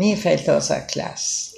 Mi fällt außer Klasse.